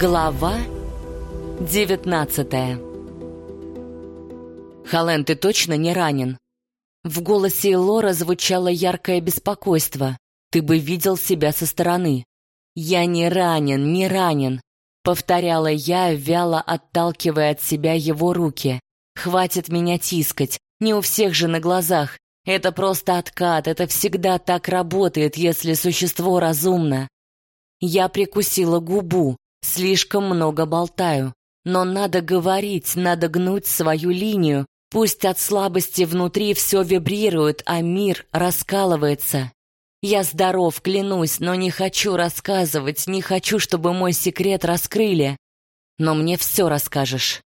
Глава 19 «Холлен, ты точно не ранен?» В голосе Лора звучало яркое беспокойство. «Ты бы видел себя со стороны». «Я не ранен, не ранен», — повторяла я, вяло отталкивая от себя его руки. «Хватит меня тискать, не у всех же на глазах. Это просто откат, это всегда так работает, если существо разумно». Я прикусила губу, Слишком много болтаю. Но надо говорить, надо гнуть свою линию. Пусть от слабости внутри все вибрирует, а мир раскалывается. Я здоров, клянусь, но не хочу рассказывать, не хочу, чтобы мой секрет раскрыли. Но мне все расскажешь.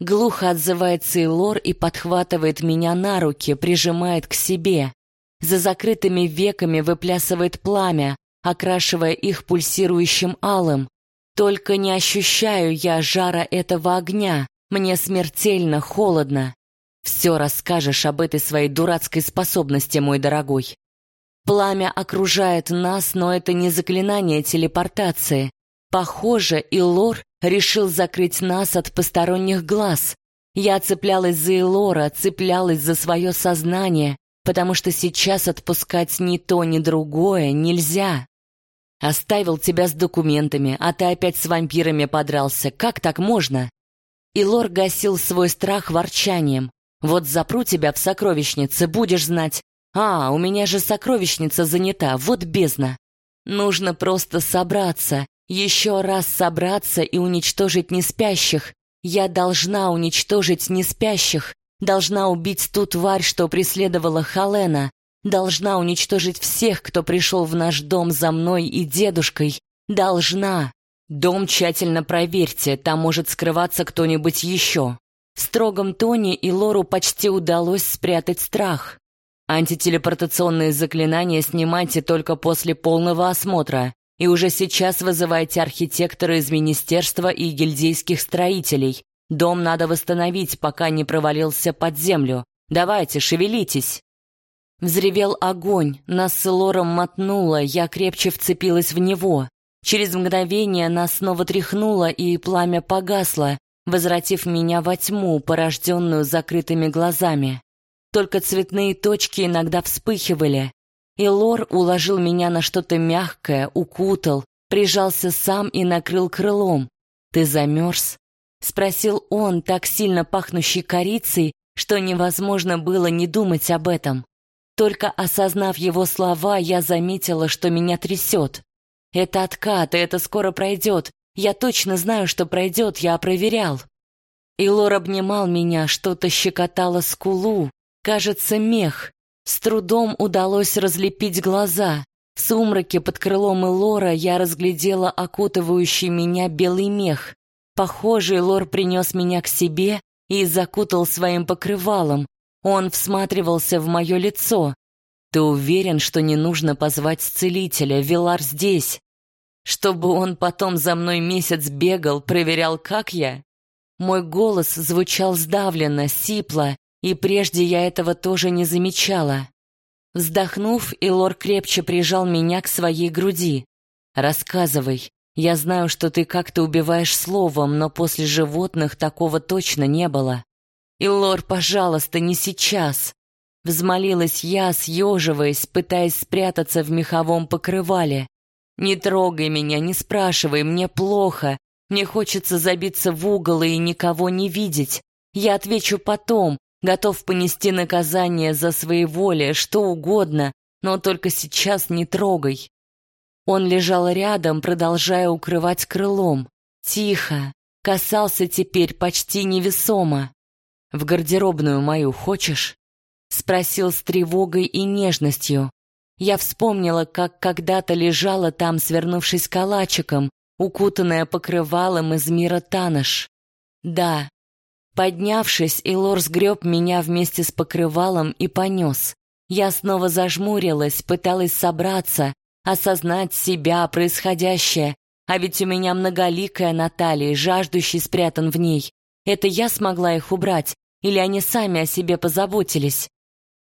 Глухо отзывается Илор и подхватывает меня на руки, прижимает к себе. За закрытыми веками выплясывает пламя, окрашивая их пульсирующим алым. Только не ощущаю я жара этого огня. Мне смертельно холодно. Все расскажешь об этой своей дурацкой способности, мой дорогой. Пламя окружает нас, но это не заклинание телепортации. Похоже, Илор решил закрыть нас от посторонних глаз. Я цеплялась за Илора, цеплялась за свое сознание, потому что сейчас отпускать ни то, ни другое нельзя. Оставил тебя с документами, а ты опять с вампирами подрался. Как так можно?» И Лор гасил свой страх ворчанием. «Вот запру тебя в сокровищнице, будешь знать. А, у меня же сокровищница занята, вот бездна. Нужно просто собраться, еще раз собраться и уничтожить неспящих. Я должна уничтожить неспящих, должна убить ту тварь, что преследовала Халена, Должна уничтожить всех, кто пришел в наш дом за мной и дедушкой. Должна. Дом тщательно проверьте, там может скрываться кто-нибудь еще. В строгом тоне и Лору почти удалось спрятать страх. Антителепортационные заклинания снимайте только после полного осмотра. И уже сейчас вызывайте архитектора из министерства и гильдейских строителей. Дом надо восстановить, пока не провалился под землю. Давайте, шевелитесь. Взревел огонь, нас с Лором мотнуло, я крепче вцепилась в него. Через мгновение нас снова тряхнуло, и пламя погасло, возвратив меня во тьму, порожденную закрытыми глазами. Только цветные точки иногда вспыхивали. И Лор уложил меня на что-то мягкое, укутал, прижался сам и накрыл крылом. «Ты замерз?» — спросил он, так сильно пахнущий корицей, что невозможно было не думать об этом. Только осознав его слова, я заметила, что меня трясет. Это откат, и это скоро пройдет. Я точно знаю, что пройдет, я проверял. Илор обнимал меня, что-то щекотало скулу. Кажется, мех. С трудом удалось разлепить глаза. В сумраке под крылом Илора я разглядела окутывающий меня белый мех. Похоже, Илор принес меня к себе и закутал своим покрывалом, он всматривался в мое лицо. «Ты уверен, что не нужно позвать целителя? Вилар здесь!» «Чтобы он потом за мной месяц бегал, проверял, как я?» Мой голос звучал сдавленно, сипло, и прежде я этого тоже не замечала. Вздохнув, Илор крепче прижал меня к своей груди. «Рассказывай. Я знаю, что ты как-то убиваешь словом, но после животных такого точно не было». «Илор, пожалуйста, не сейчас!» Взмолилась я, съеживаясь, пытаясь спрятаться в меховом покрывале. «Не трогай меня, не спрашивай, мне плохо. Мне хочется забиться в угол и никого не видеть. Я отвечу потом, готов понести наказание за своеволие, что угодно, но только сейчас не трогай». Он лежал рядом, продолжая укрывать крылом. Тихо, касался теперь почти невесомо. В гардеробную мою хочешь?» Спросил с тревогой и нежностью. Я вспомнила, как когда-то лежала там, свернувшись калачиком, укутанная покрывалом из мира Таныш. «Да». Поднявшись, Илор сгреб меня вместе с покрывалом и понес. Я снова зажмурилась, пыталась собраться, осознать себя, происходящее. А ведь у меня многоликая Наталья, жаждущий спрятан в ней. Это я смогла их убрать, или они сами о себе позаботились?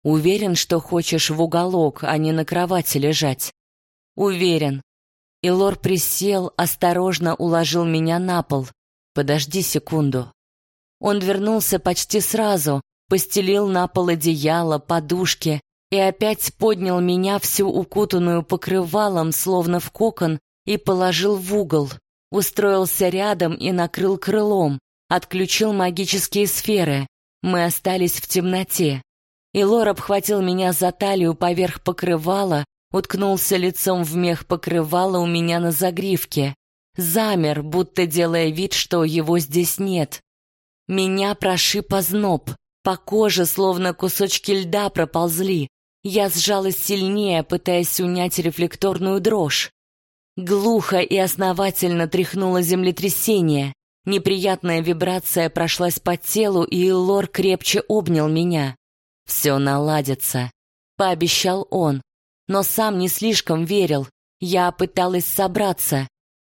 Уверен, что хочешь в уголок, а не на кровати лежать? Уверен. И Лор присел, осторожно уложил меня на пол. «Подожди секунду». Он вернулся почти сразу, постелил на пол одеяло, подушки и опять поднял меня всю укутанную покрывалом, словно в кокон, и положил в угол. Устроился рядом и накрыл крылом, отключил магические сферы. Мы остались в темноте. И Лор обхватил меня за талию поверх покрывала, уткнулся лицом в мех покрывала у меня на загривке. Замер, будто делая вид, что его здесь нет. Меня прошиб озноб. По коже словно кусочки льда проползли. Я сжалась сильнее, пытаясь унять рефлекторную дрожь. Глухо и основательно тряхнуло землетрясение. Неприятная вибрация прошлась по телу, и Лор крепче обнял меня. «Все наладится», — пообещал он но сам не слишком верил. Я пыталась собраться.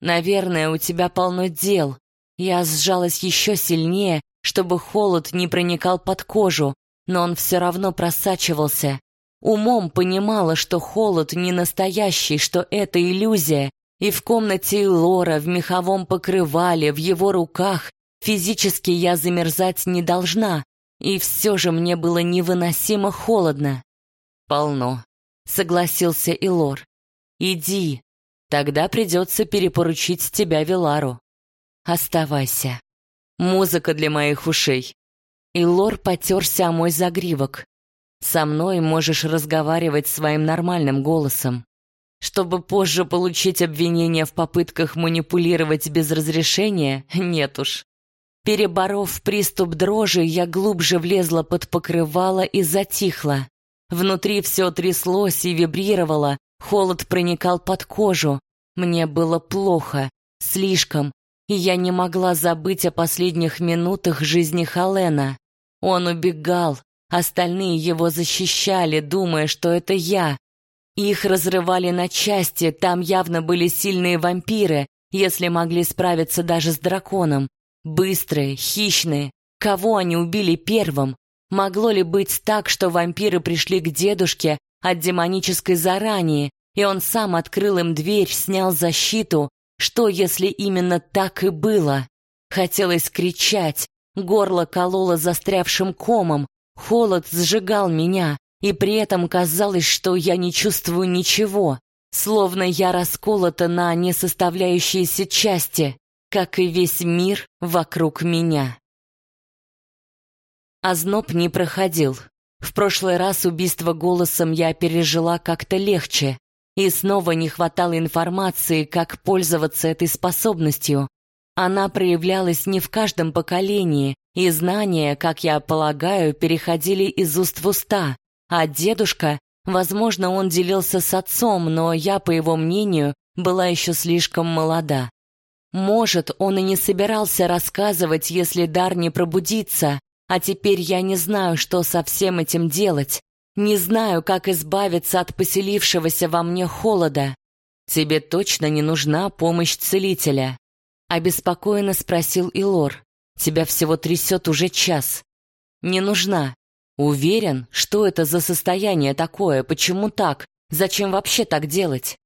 Наверное, у тебя полно дел. Я сжалась еще сильнее, чтобы холод не проникал под кожу, но он все равно просачивался. Умом понимала, что холод не настоящий, что это иллюзия, и в комнате Лора, в меховом покрывале, в его руках физически я замерзать не должна, и все же мне было невыносимо холодно. Полно согласился Илор. Иди, тогда придется перепоручить тебя Вилару. Оставайся. Музыка для моих ушей. Илор потерся о мой загривок. Со мной можешь разговаривать своим нормальным голосом. Чтобы позже получить обвинение в попытках манипулировать без разрешения, нет уж. Переборов приступ дрожи, я глубже влезла под покрывало и затихла. Внутри все тряслось и вибрировало, холод проникал под кожу. Мне было плохо, слишком, и я не могла забыть о последних минутах жизни Халена. Он убегал, остальные его защищали, думая, что это я. Их разрывали на части, там явно были сильные вампиры, если могли справиться даже с драконом. Быстрые, хищные. Кого они убили первым? Могло ли быть так, что вампиры пришли к дедушке от демонической заранее, и он сам открыл им дверь, снял защиту? Что, если именно так и было? Хотелось кричать, горло кололо застрявшим комом, холод сжигал меня, и при этом казалось, что я не чувствую ничего, словно я расколота на несоставляющиеся части, как и весь мир вокруг меня. Озноб не проходил. В прошлый раз убийство голосом я пережила как-то легче, и снова не хватало информации, как пользоваться этой способностью. Она проявлялась не в каждом поколении, и знания, как я полагаю, переходили из уст в уста, а дедушка, возможно, он делился с отцом, но я, по его мнению, была еще слишком молода. Может, он и не собирался рассказывать, если дар не пробудится, а теперь я не знаю, что со всем этим делать. Не знаю, как избавиться от поселившегося во мне холода. Тебе точно не нужна помощь целителя. Обеспокоенно спросил Илор. Тебя всего трясет уже час. Не нужна. Уверен, что это за состояние такое, почему так, зачем вообще так делать?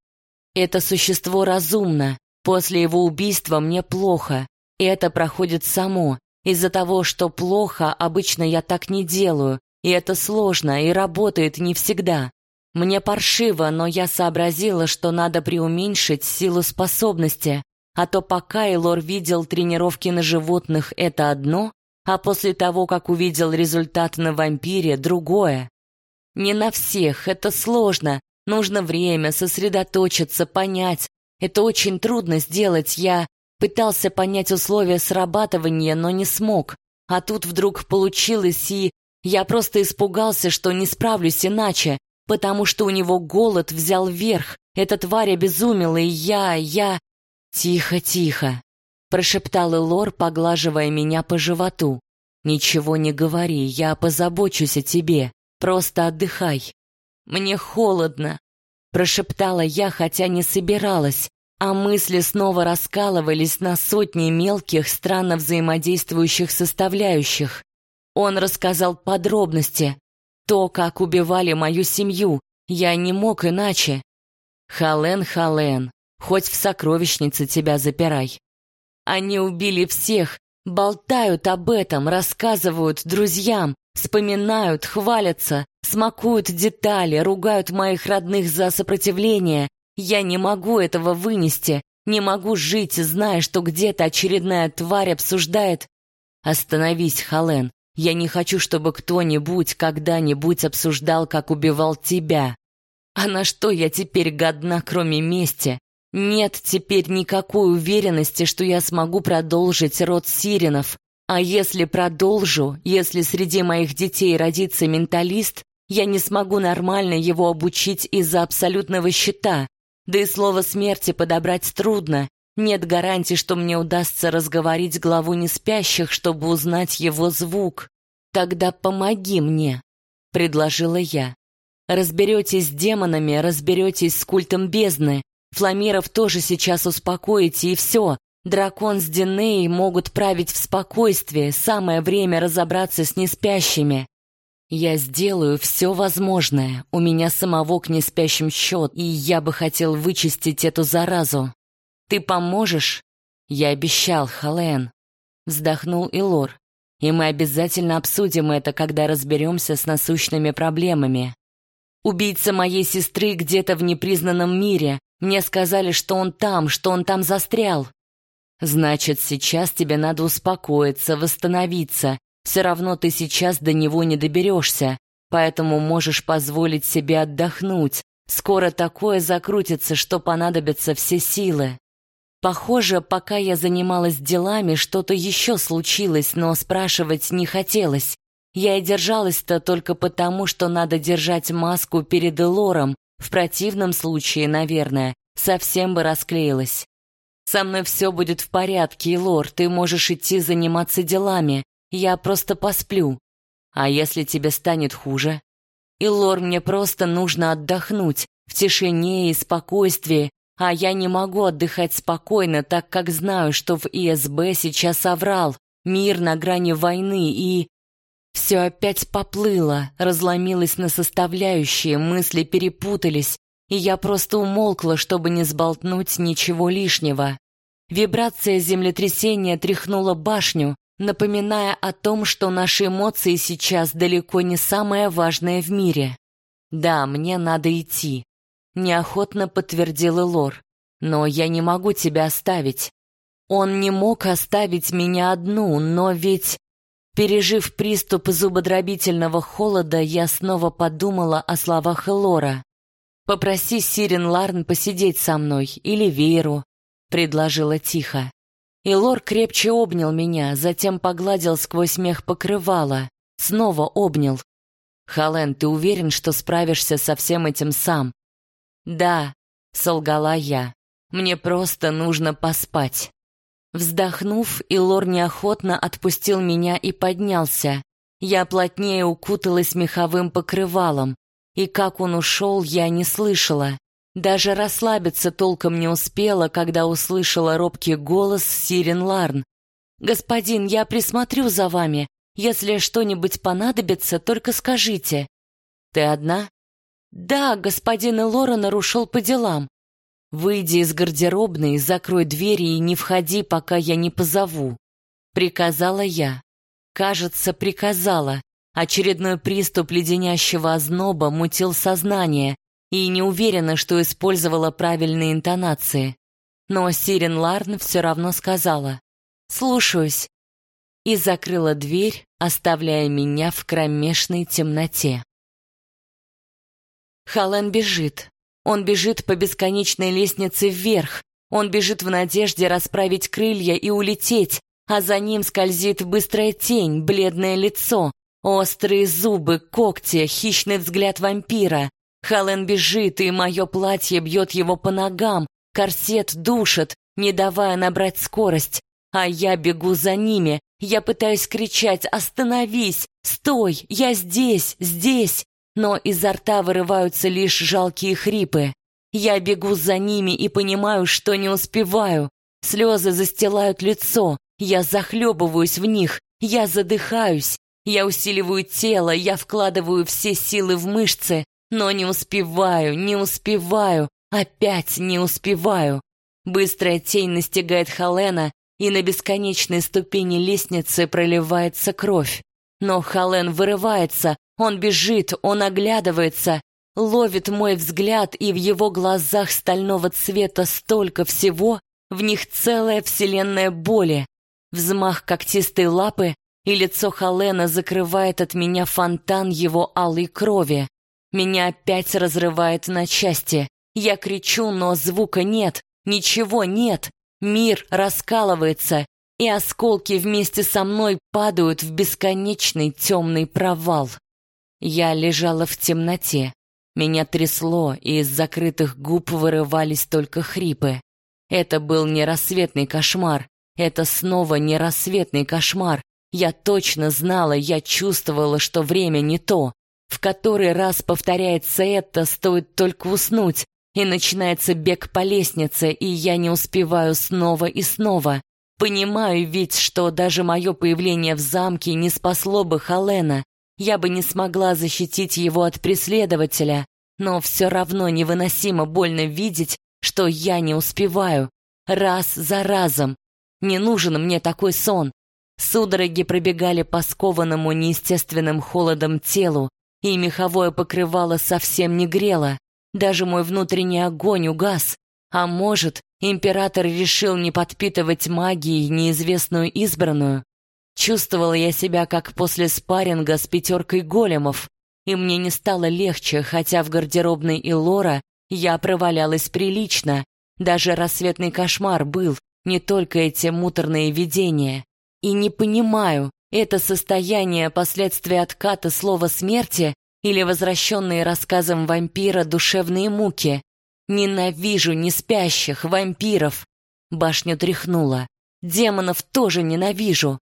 Это существо разумно. После его убийства мне плохо. И это проходит само, из-за того, что плохо, обычно я так не делаю, и это сложно и работает не всегда. Мне паршиво, но я сообразила, что надо преуменьшить силу способности, а то пока Элор видел тренировки на животных, это одно, а после того, как увидел результат на вампире, другое. Не на всех, это сложно, нужно время, сосредоточиться, понять. Это очень трудно сделать, я Пытался понять условия срабатывания, но не смог. А тут вдруг получилось, и я просто испугался, что не справлюсь иначе, потому что у него голод взял верх. Эта тварь обезумела, и я, я... «Тихо, тихо», — прошептал Элор, поглаживая меня по животу. «Ничего не говори, я позабочусь о тебе. Просто отдыхай». «Мне холодно», — прошептала я, хотя не собиралась а мысли снова раскалывались на сотни мелких, странно взаимодействующих составляющих. Он рассказал подробности. То, как убивали мою семью. Я не мог иначе. Хален, Хален, Хоть в сокровищнице тебя запирай. Они убили всех, болтают об этом, рассказывают друзьям, вспоминают, хвалятся, смакуют детали, ругают моих родных за сопротивление. Я не могу этого вынести, не могу жить, зная, что где-то очередная тварь обсуждает. Остановись, Хален. Я не хочу, чтобы кто-нибудь когда-нибудь обсуждал, как убивал тебя. А на что я теперь годна, кроме мести? Нет теперь никакой уверенности, что я смогу продолжить род сиренов. А если продолжу, если среди моих детей родится менталист, я не смогу нормально его обучить из-за абсолютного щита. Да и слово смерти подобрать трудно. Нет гарантии, что мне удастся разговорить главу неспящих, чтобы узнать его звук. Тогда помоги мне, предложила я. Разберетесь с демонами, разберетесь с культом бездны. Фламиров тоже сейчас успокоите, и все. Дракон с Динеей могут править в спокойствии, самое время разобраться с неспящими. Я сделаю все возможное, у меня самого к неспящим счет, и я бы хотел вычистить эту заразу. Ты поможешь? Я обещал, Хален. Вздохнул Илор. И мы обязательно обсудим это, когда разберемся с насущными проблемами. Убийца моей сестры где-то в непризнанном мире. Мне сказали, что он там, что он там застрял. Значит, сейчас тебе надо успокоиться, восстановиться. Все равно ты сейчас до него не доберешься, поэтому можешь позволить себе отдохнуть. Скоро такое закрутится, что понадобятся все силы. Похоже, пока я занималась делами, что-то еще случилось, но спрашивать не хотелось. Я и держалась-то только потому, что надо держать маску перед Элором, в противном случае, наверное, совсем бы расклеилась. «Со мной все будет в порядке, Элор, ты можешь идти заниматься делами, я просто посплю. А если тебе станет хуже? Илор, мне просто нужно отдохнуть, в тишине и спокойствии, а я не могу отдыхать спокойно, так как знаю, что в ИСБ сейчас оврал, мир на грани войны и... Все опять поплыло, разломилось на составляющие, мысли перепутались, и я просто умолкла, чтобы не сболтнуть ничего лишнего. Вибрация землетрясения тряхнула башню, напоминая о том, что наши эмоции сейчас далеко не самое важное в мире. Да, мне надо идти, неохотно подтвердил Элор. Но я не могу тебя оставить. Он не мог оставить меня одну, но ведь пережив приступ зубодробительного холода, я снова подумала о словах Элора. Попроси Сирен Ларн посидеть со мной или Вейру, предложила тихо. И Лор крепче обнял меня, затем погладил сквозь смех покрывала, снова обнял. Хален, ты уверен, что справишься со всем этим сам? «Да», — солгала я, — «мне просто нужно поспать». Вздохнув, Илор неохотно отпустил меня и поднялся. Я плотнее укуталась меховым покрывалом, и как он ушел, я не слышала. Даже расслабиться толком не успела, когда услышала робкий голос Сирен Ларн. «Господин, я присмотрю за вами. Если что-нибудь понадобится, только скажите». «Ты одна?» «Да, господин Элорен ушел по делам. Выйди из гардеробной, закрой двери и не входи, пока я не позову», — приказала я. Кажется, приказала. Очередной приступ леденящего озноба мутил сознание, и не уверена, что использовала правильные интонации. Но Сирен Ларн все равно сказала «Слушаюсь» и закрыла дверь, оставляя меня в кромешной темноте. Хален бежит. Он бежит по бесконечной лестнице вверх. Он бежит в надежде расправить крылья и улететь, а за ним скользит быстрая тень, бледное лицо, острые зубы, когти, хищный взгляд вампира. Хален бежит, и мое платье бьет его по ногам, корсет душит, не давая набрать скорость. А я бегу за ними, я пытаюсь кричать «Остановись! Стой! Я здесь! Здесь!» Но изо рта вырываются лишь жалкие хрипы. Я бегу за ними и понимаю, что не успеваю. Слезы застилают лицо, я захлебываюсь в них, я задыхаюсь. Я усиливаю тело, я вкладываю все силы в мышцы, но не успеваю, не успеваю, опять не успеваю. Быстрая тень настигает Халена, и на бесконечной ступени лестницы проливается кровь. Но Хален вырывается, он бежит, он оглядывается, ловит мой взгляд, и в его глазах стального цвета столько всего, в них целая вселенная боли. Взмах когтистой лапы, и лицо Халена закрывает от меня фонтан его алой крови. Меня опять разрывает на части. Я кричу, но звука нет, ничего нет. Мир раскалывается, и осколки вместе со мной падают в бесконечный темный провал. Я лежала в темноте. Меня трясло, и из закрытых губ вырывались только хрипы. Это был не рассветный кошмар. Это снова не рассветный кошмар. Я точно знала, я чувствовала, что время не то. В который раз повторяется это, стоит только уснуть, и начинается бег по лестнице, и я не успеваю снова и снова. Понимаю ведь, что даже мое появление в замке не спасло бы Халена. Я бы не смогла защитить его от преследователя, но все равно невыносимо больно видеть, что я не успеваю. Раз за разом. Не нужен мне такой сон. Судороги пробегали по скованному неестественным холодом телу, и меховое покрывало совсем не грело. Даже мой внутренний огонь угас. А может, император решил не подпитывать магией неизвестную избранную? Чувствовала я себя как после спарринга с пятеркой големов, и мне не стало легче, хотя в гардеробной Илора я провалялась прилично. Даже рассветный кошмар был, не только эти муторные видения. И не понимаю, это состояние последствия отката слова смерти или возвращенные рассказом вампира душевные муки. Ненавижу не спящих вампиров. Башню тряхнула. Демонов тоже ненавижу.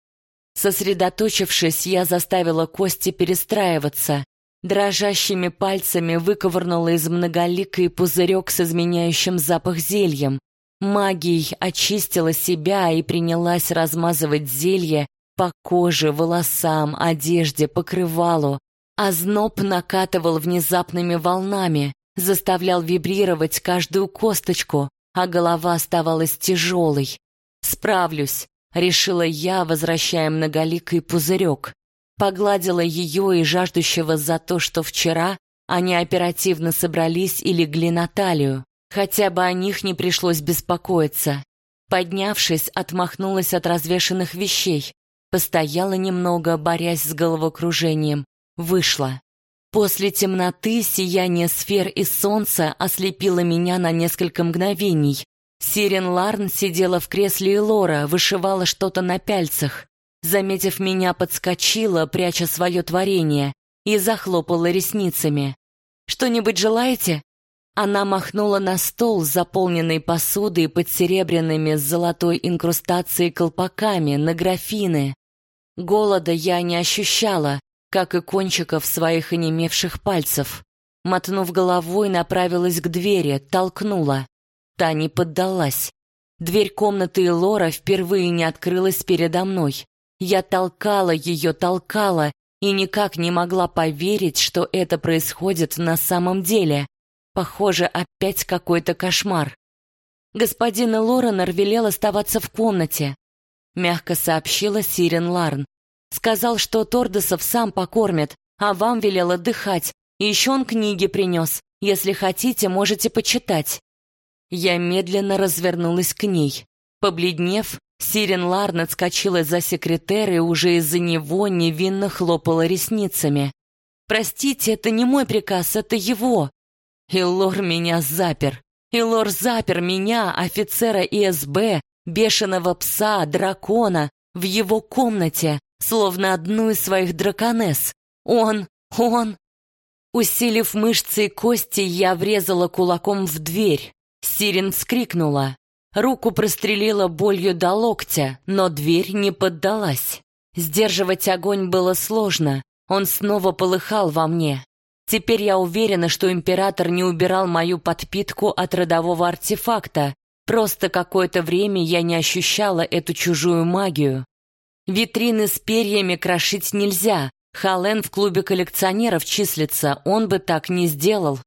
Сосредоточившись, я заставила кости перестраиваться. Дрожащими пальцами выковырнула из многоликой пузырек с изменяющим запах зельем. Магией очистила себя и принялась размазывать зелье по коже, волосам, одежде, покрывалу. А зноб накатывал внезапными волнами, заставлял вибрировать каждую косточку, а голова оставалась тяжелой. «Справлюсь», — решила я, возвращая многоликий пузырек. Погладила ее и жаждущего за то, что вчера они оперативно собрались и легли на талию. Хотя бы о них не пришлось беспокоиться. Поднявшись, отмахнулась от развешанных вещей. Постояла немного, борясь с головокружением, Вышла. После темноты сияние сфер и солнца ослепило меня на несколько мгновений. Сирен Ларн сидела в кресле и Лора вышивала что-то на пяльцах. Заметив меня, подскочила, пряча свое творение, и захлопала ресницами. «Что-нибудь желаете?» Она махнула на стол, заполненный посудой под серебряными с золотой инкрустацией колпаками, на графины. Голода я не ощущала, как и кончиков своих онемевших пальцев. Мотнув головой, направилась к двери, толкнула. Та не поддалась. Дверь комнаты Лора впервые не открылась передо мной. Я толкала ее, толкала, и никак не могла поверить, что это происходит на самом деле. Похоже, опять какой-то кошмар. Господин Лоренор велел оставаться в комнате, мягко сообщила Сирен Ларн. Сказал, что Тордосов сам покормит, а вам велел отдыхать. Еще он книги принес. Если хотите, можете почитать. Я медленно развернулась к ней. Побледнев, Сирен Ларн отскочила за секретарь и уже из-за него невинно хлопала ресницами. «Простите, это не мой приказ, это его!» Илор меня запер. Илор запер меня, офицера ИСБ, бешеного пса, дракона, в его комнате, словно одну из своих драконесс. Он, он... Усилив мышцы и кости, я врезала кулаком в дверь. Сирен вскрикнула. Руку прострелила болью до локтя, но дверь не поддалась. Сдерживать огонь было сложно, он снова полыхал во мне. Теперь я уверена, что император не убирал мою подпитку от родового артефакта, просто какое-то время я не ощущала эту чужую магию. Витрины с перьями крошить нельзя. Хален в клубе коллекционеров числится, он бы так не сделал.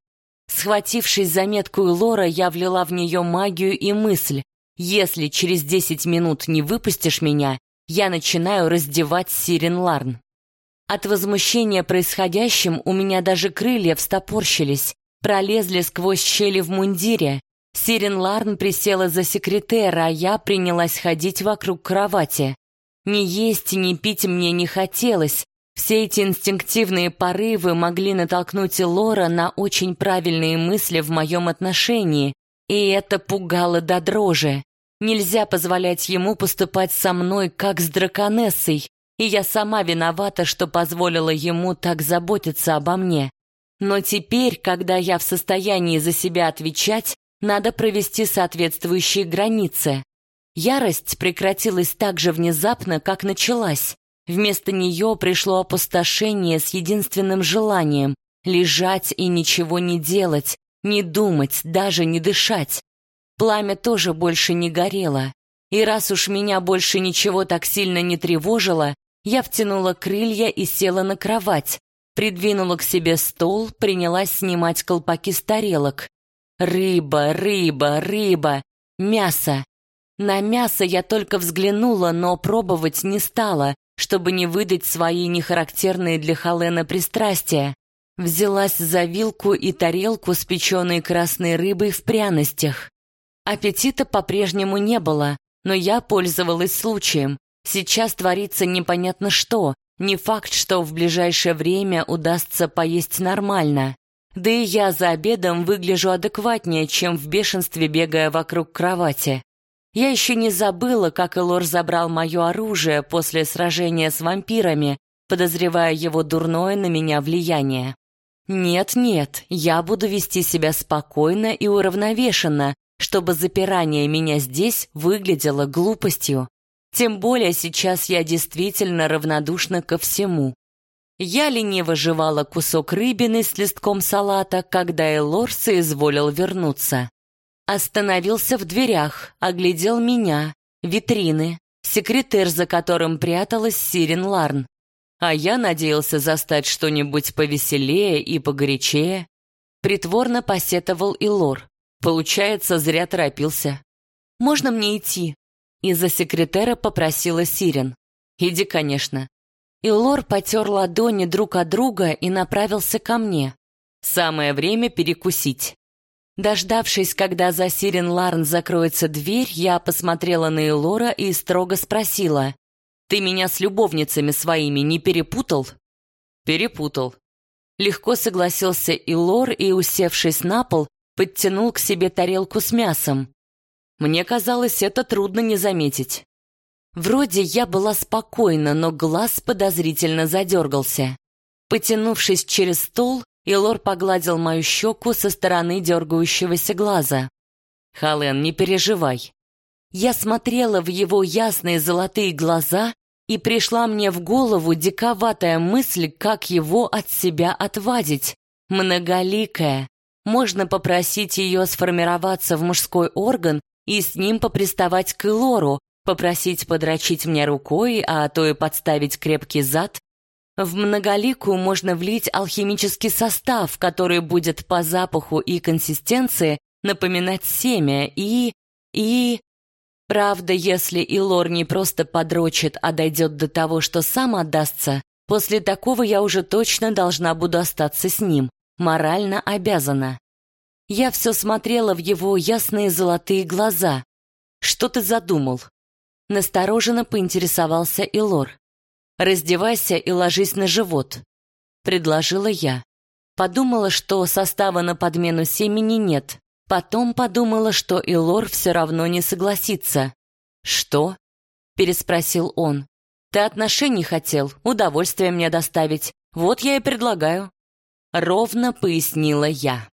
Схватившись за меткую Лора, я влила в нее магию и мысль. Если через десять минут не выпустишь меня, я начинаю раздевать Сирен Ларн. От возмущения происходящим у меня даже крылья встопорщились, пролезли сквозь щели в мундире. Сирен Ларн присела за секретера, а я принялась ходить вокруг кровати. Ни есть, ни пить мне не хотелось. Все эти инстинктивные порывы могли натолкнуть Лора на очень правильные мысли в моем отношении, и это пугало до дрожи. Нельзя позволять ему поступать со мной, как с драконессой, и я сама виновата, что позволила ему так заботиться обо мне. Но теперь, когда я в состоянии за себя отвечать, надо провести соответствующие границы. Ярость прекратилась так же внезапно, как началась. Вместо нее пришло опустошение с единственным желанием — лежать и ничего не делать, не думать, даже не дышать. Пламя тоже больше не горело. И раз уж меня больше ничего так сильно не тревожило, я втянула крылья и села на кровать, придвинула к себе стол, принялась снимать колпаки с тарелок. Рыба, рыба, рыба, мясо. На мясо я только взглянула, но пробовать не стала, чтобы не выдать свои нехарактерные для Холена пристрастия. Взялась за вилку и тарелку с печеной красной рыбой в пряностях. Аппетита по-прежнему не было, но я пользовалась случаем. Сейчас творится непонятно что. Не факт, что в ближайшее время удастся поесть нормально. Да и я за обедом выгляжу адекватнее, чем в бешенстве бегая вокруг кровати. Я еще не забыла, как Элор забрал мое оружие после сражения с вампирами, подозревая его дурное на меня влияние. Нет-нет, я буду вести себя спокойно и уравновешенно, чтобы запирание меня здесь выглядело глупостью. Тем более сейчас я действительно равнодушна ко всему. Я лениво жевала кусок рыбины с листком салата, когда Элор соизволил вернуться. Остановился в дверях, оглядел меня, витрины, секретарь, за которым пряталась Сирен Ларн. А я надеялся застать что-нибудь повеселее и погорячее. Притворно посетовал и Лор. Получается, зря торопился. «Можно мне идти?» Из-за секретера попросила Сирен. «Иди, конечно». И Лор потер ладони друг от друга и направился ко мне. Самое время перекусить. Дождавшись, когда за Сирен Ларн закроется дверь, я посмотрела на Элора и строго спросила. «Ты меня с любовницами своими не перепутал?» «Перепутал». Легко согласился Илор и, усевшись на пол, подтянул к себе тарелку с мясом. Мне казалось, это трудно не заметить. Вроде я была спокойна, но глаз подозрительно задергался. Потянувшись через стол, Илор погладил мою щеку со стороны дергающегося глаза. «Хален, не переживай». Я смотрела в его ясные золотые глаза, и пришла мне в голову диковатая мысль, как его от себя отвадить. Многоликая. Можно попросить ее сформироваться в мужской орган и с ним поприставать к Илору, попросить подрочить мне рукой, а то и подставить крепкий зад, в многоликую можно влить алхимический состав, который будет по запаху и консистенции напоминать семя и... и... Правда, если Илор не просто подрочит, а дойдет до того, что сам отдастся, после такого я уже точно должна буду остаться с ним, морально обязана. Я все смотрела в его ясные золотые глаза. Что ты задумал? Настороженно поинтересовался Илор. «Раздевайся и ложись на живот», — предложила я. Подумала, что состава на подмену семени нет. Потом подумала, что Илор все равно не согласится. «Что?» — переспросил он. «Ты отношений хотел, удовольствие мне доставить. Вот я и предлагаю». Ровно пояснила я.